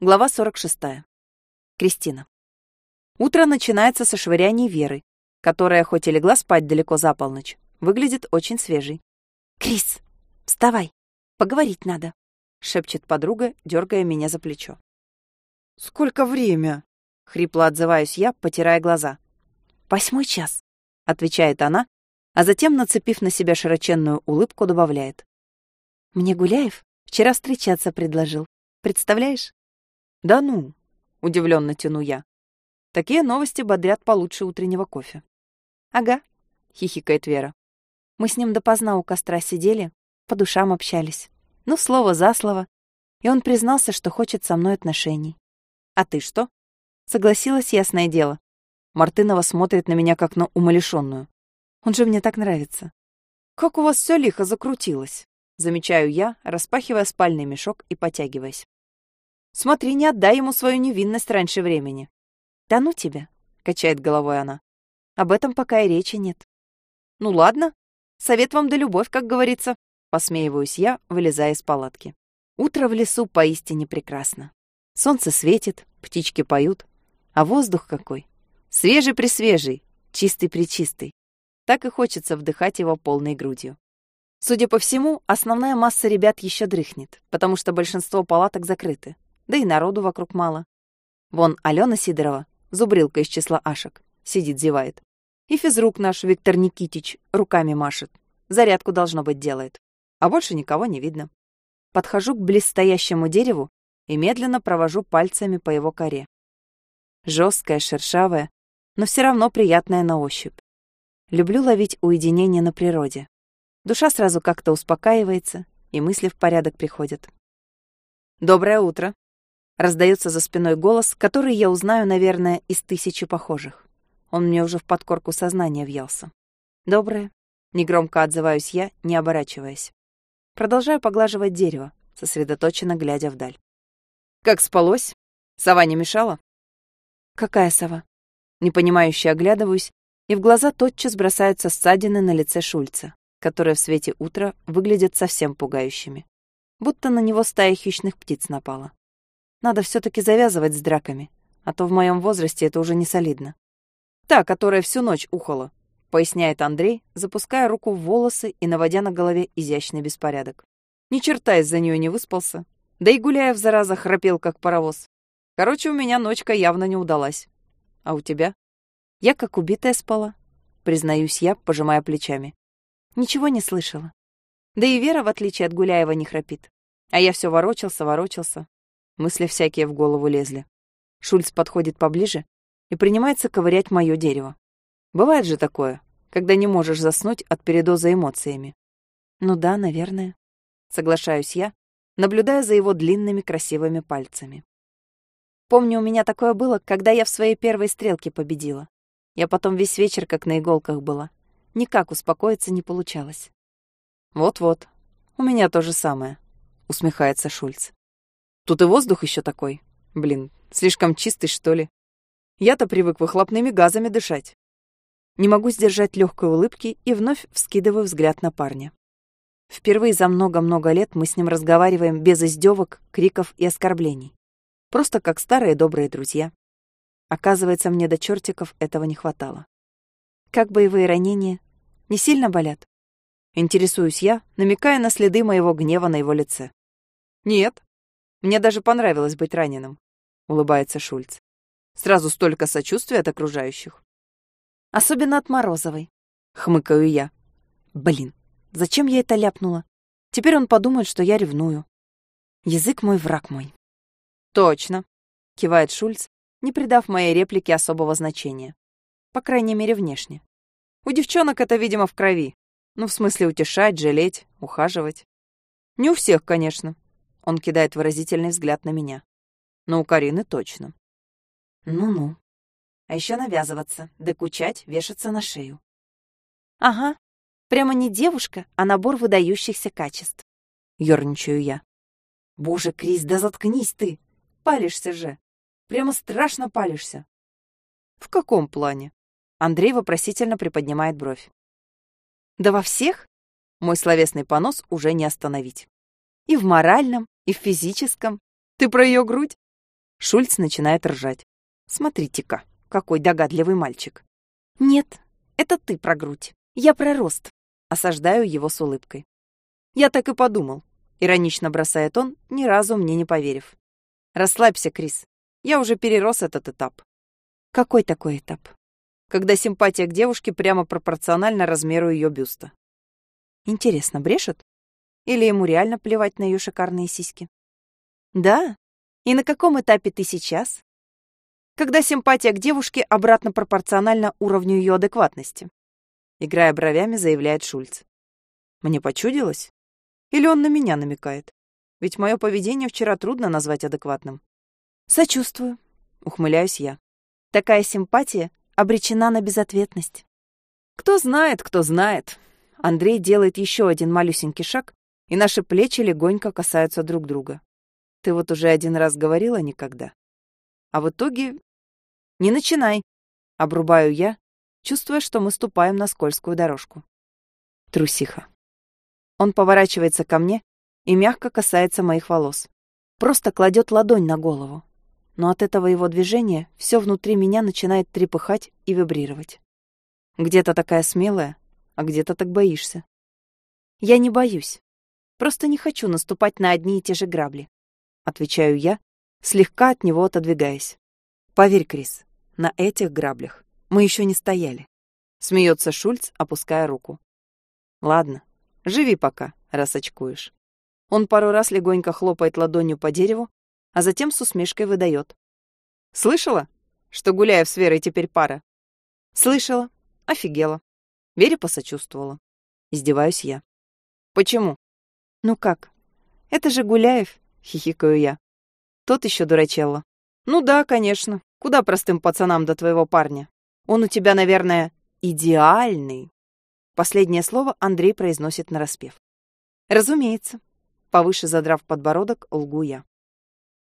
Глава 46. Кристина. Утро начинается со швыряния Веры, которая, хоть и легла спать далеко за полночь, выглядит очень свежей. «Крис, вставай, поговорить надо», — шепчет подруга, дергая меня за плечо. «Сколько время?» — хрипло отзываюсь я, потирая глаза. «Восьмой час», — отвечает она, а затем, нацепив на себя широченную улыбку, добавляет. «Мне Гуляев вчера встречаться предложил. Представляешь?» «Да ну!» — удивленно тяну я. Такие новости бодрят получше утреннего кофе. «Ага», — хихикает Вера. «Мы с ним допоздна у костра сидели, по душам общались. Ну, слово за слово. И он признался, что хочет со мной отношений. А ты что?» Согласилась, ясное дело. Мартынова смотрит на меня, как на умалишенную. Он же мне так нравится. «Как у вас все лихо закрутилось!» Замечаю я, распахивая спальный мешок и потягиваясь. Смотри, не отдай ему свою невинность раньше времени. Да ну тебя, качает головой она. Об этом пока и речи нет. Ну ладно. Совет вам да любовь, как говорится. Посмеиваюсь я, вылезая из палатки. Утро в лесу поистине прекрасно. Солнце светит, птички поют. А воздух какой. Свежий-пресвежий, чистый-пречистый. Так и хочется вдыхать его полной грудью. Судя по всему, основная масса ребят еще дрыхнет, потому что большинство палаток закрыты да и народу вокруг мало. Вон Алена Сидорова, зубрилка из числа Ашек, сидит, зевает. И физрук наш Виктор Никитич руками машет. Зарядку, должно быть, делает. А больше никого не видно. Подхожу к близстоящему дереву и медленно провожу пальцами по его коре. Жесткая, шершавая, но все равно приятная на ощупь. Люблю ловить уединение на природе. Душа сразу как-то успокаивается, и мысли в порядок приходят. «Доброе утро!» Раздается за спиной голос, который я узнаю, наверное, из тысячи похожих. Он мне уже в подкорку сознания въелся. «Доброе», — негромко отзываюсь я, не оборачиваясь. Продолжаю поглаживать дерево, сосредоточенно глядя вдаль. «Как спалось? Сова не мешала?» «Какая сова?» Непонимающе оглядываюсь, и в глаза тотчас бросаются ссадины на лице Шульца, которые в свете утра выглядят совсем пугающими. Будто на него стая хищных птиц напала. Надо все таки завязывать с драками, а то в моем возрасте это уже не солидно. Та, которая всю ночь ухала, поясняет Андрей, запуская руку в волосы и наводя на голове изящный беспорядок. Ни черта из-за нее не выспался. Да и Гуляев, зараза, храпел, как паровоз. Короче, у меня ночка явно не удалась. А у тебя? Я как убитая спала, признаюсь я, пожимая плечами. Ничего не слышала. Да и Вера, в отличие от Гуляева, не храпит. А я все ворочался, ворочался. Мысли всякие в голову лезли. Шульц подходит поближе и принимается ковырять мое дерево. Бывает же такое, когда не можешь заснуть от передоза эмоциями. Ну да, наверное. Соглашаюсь я, наблюдая за его длинными красивыми пальцами. Помню, у меня такое было, когда я в своей первой стрелке победила. Я потом весь вечер как на иголках была. Никак успокоиться не получалось. Вот-вот, у меня то же самое, усмехается Шульц. Тут и воздух еще такой. Блин, слишком чистый, что ли? Я-то привык выхлопными газами дышать. Не могу сдержать легкой улыбки и вновь вскидываю взгляд на парня. Впервые за много-много лет мы с ним разговариваем без издевок, криков и оскорблений. Просто как старые добрые друзья. Оказывается, мне до чертиков этого не хватало. Как боевые ранения? Не сильно болят? Интересуюсь я, намекая на следы моего гнева на его лице. Нет, мне даже понравилось быть раненым, улыбается Шульц. Сразу столько сочувствия от окружающих. Особенно от Морозовой, хмыкаю я. Блин, зачем я это ляпнула? Теперь он подумает, что я ревную. Язык мой враг мой. Точно, кивает Шульц, не придав моей реплике особого значения. По крайней мере, внешне. У девчонок это, видимо, в крови. Ну, в смысле утешать, жалеть, ухаживать. Не у всех, конечно. Он кидает выразительный взгляд на меня. Но у Карины точно. Ну-ну. А еще навязываться, докучать, вешаться на шею. Ага. Прямо не девушка, а набор выдающихся качеств. Ёрничаю я. Боже, Крис, да заткнись ты. Палишься же. Прямо страшно палишься. В каком плане? Андрей вопросительно приподнимает бровь. Да во всех? Мой словесный понос уже не остановить. И в моральном, и в физическом. Ты про ее грудь? Шульц начинает ржать. Смотрите-ка, какой догадливый мальчик. Нет, это ты про грудь. Я про рост. Осаждаю его с улыбкой. Я так и подумал. Иронично бросает он, ни разу мне не поверив. Расслабься, Крис. Я уже перерос этот этап. Какой такой этап? Когда симпатия к девушке прямо пропорциональна размеру ее бюста. Интересно, брешет? Или ему реально плевать на ее шикарные сиськи? Да. И на каком этапе ты сейчас? Когда симпатия к девушке обратно пропорциональна уровню ее адекватности. Играя бровями, заявляет Шульц. Мне почудилось? Или он на меня намекает? Ведь мое поведение вчера трудно назвать адекватным. Сочувствую. Ухмыляюсь я. Такая симпатия обречена на безответность. Кто знает, кто знает. Андрей делает еще один малюсенький шаг, и наши плечи легонько касаются друг друга. Ты вот уже один раз говорила никогда. А в итоге... Не начинай. Обрубаю я, чувствуя, что мы ступаем на скользкую дорожку. Трусиха. Он поворачивается ко мне и мягко касается моих волос. Просто кладет ладонь на голову. Но от этого его движения все внутри меня начинает трепыхать и вибрировать. Где-то такая смелая, а где-то так боишься. Я не боюсь. Просто не хочу наступать на одни и те же грабли. Отвечаю я, слегка от него отодвигаясь. Поверь, Крис, на этих граблях мы еще не стояли. Смеется Шульц, опуская руку. Ладно, живи пока, раз очкуешь. Он пару раз легонько хлопает ладонью по дереву, а затем с усмешкой выдает. Слышала, что Гуляев с Верой теперь пара? Слышала. Офигела. Вере посочувствовала. Издеваюсь я. Почему? Ну как? Это же Гуляев, хихикаю я. Тот еще дурачелло. Ну да, конечно. Куда простым пацанам до твоего парня? Он у тебя, наверное, идеальный. Последнее слово Андрей произносит нараспев. Разумеется. Повыше задрав подбородок, лгу я.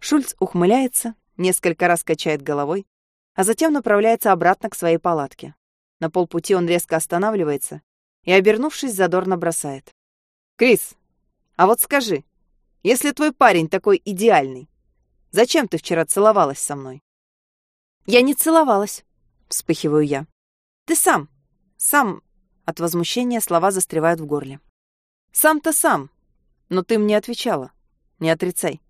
Шульц ухмыляется, несколько раз качает головой, а затем направляется обратно к своей палатке. На полпути он резко останавливается и, обернувшись, задорно бросает. «Крис, а вот скажи, если твой парень такой идеальный, зачем ты вчера целовалась со мной? Я не целовалась, вспыхиваю я. Ты сам, сам... От возмущения слова застревают в горле. Сам-то сам, но ты мне отвечала. Не отрицай.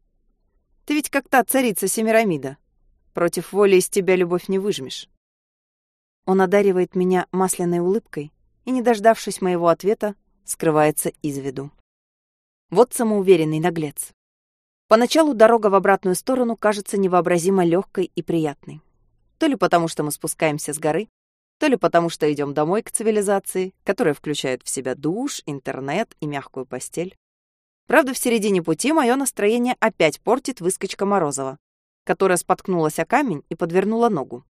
Ты ведь как та царица Семирамида. Против воли из тебя любовь не выжмешь. Он одаривает меня масляной улыбкой и, не дождавшись моего ответа, скрывается из виду. Вот самоуверенный наглец. Поначалу дорога в обратную сторону кажется невообразимо легкой и приятной. То ли потому, что мы спускаемся с горы, то ли потому, что идем домой к цивилизации, которая включает в себя душ, интернет и мягкую постель. Правда, в середине пути мое настроение опять портит выскочка Морозова, которая споткнулась о камень и подвернула ногу.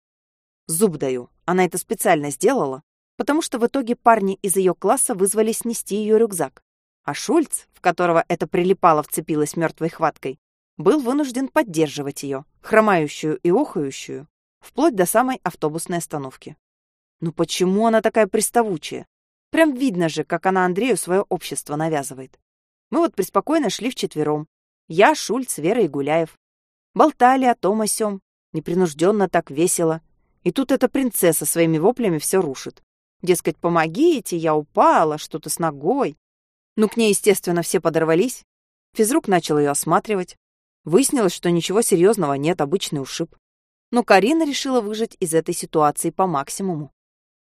Зуб даю, она это специально сделала, потому что в итоге парни из ее класса вызвали снести ее рюкзак, а Шульц, в которого это прилипало вцепилась мертвой хваткой, был вынужден поддерживать ее, хромающую и охающую, вплоть до самой автобусной остановки. Ну почему она такая приставучая? Прям видно же, как она Андрею свое общество навязывает. Мы вот преспокойно шли вчетвером. Я, Шульц, Вера и Гуляев. Болтали о том о сём, непринужденно так весело. И тут эта принцесса своими воплями все рушит. Дескать, помогите, я упала, что-то с ногой. Ну, к ней, естественно, все подорвались. Физрук начал ее осматривать. Выяснилось, что ничего серьезного нет, обычный ушиб. Но Карина решила выжать из этой ситуации по максимуму.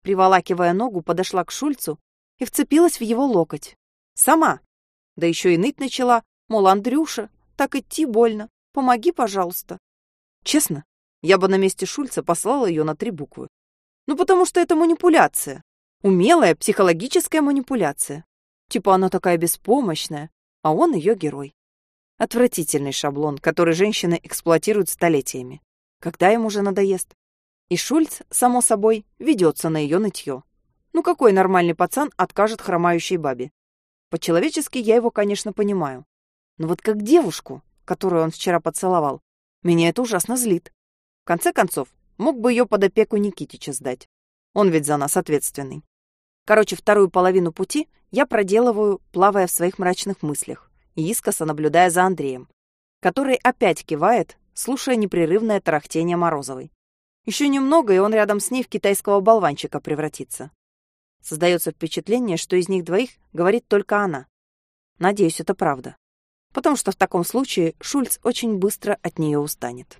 Приволакивая ногу, подошла к Шульцу и вцепилась в его локоть. Сама. Да еще и ныть начала, мол, Андрюша, так идти больно. Помоги, пожалуйста. Честно, я бы на месте Шульца послала ее на три буквы. Ну, потому что это манипуляция. Умелая психологическая манипуляция. Типа она такая беспомощная, а он ее герой. Отвратительный шаблон, который женщины эксплуатируют столетиями. Когда им уже надоест? И Шульц, само собой, ведется на ее нытье. Ну какой нормальный пацан откажет хромающей бабе? По-человечески я его, конечно, понимаю. Но вот как девушку, которую он вчера поцеловал, меня это ужасно злит. В конце концов, мог бы ее под опеку Никитича сдать. Он ведь за нас ответственный. Короче, вторую половину пути я проделываю, плавая в своих мрачных мыслях и искоса наблюдая за Андреем, который опять кивает, слушая непрерывное тарахтение Морозовой. Еще немного, и он рядом с ней в китайского болванчика превратится. Создается впечатление, что из них двоих говорит только она. Надеюсь, это правда. Потому что в таком случае Шульц очень быстро от нее устанет.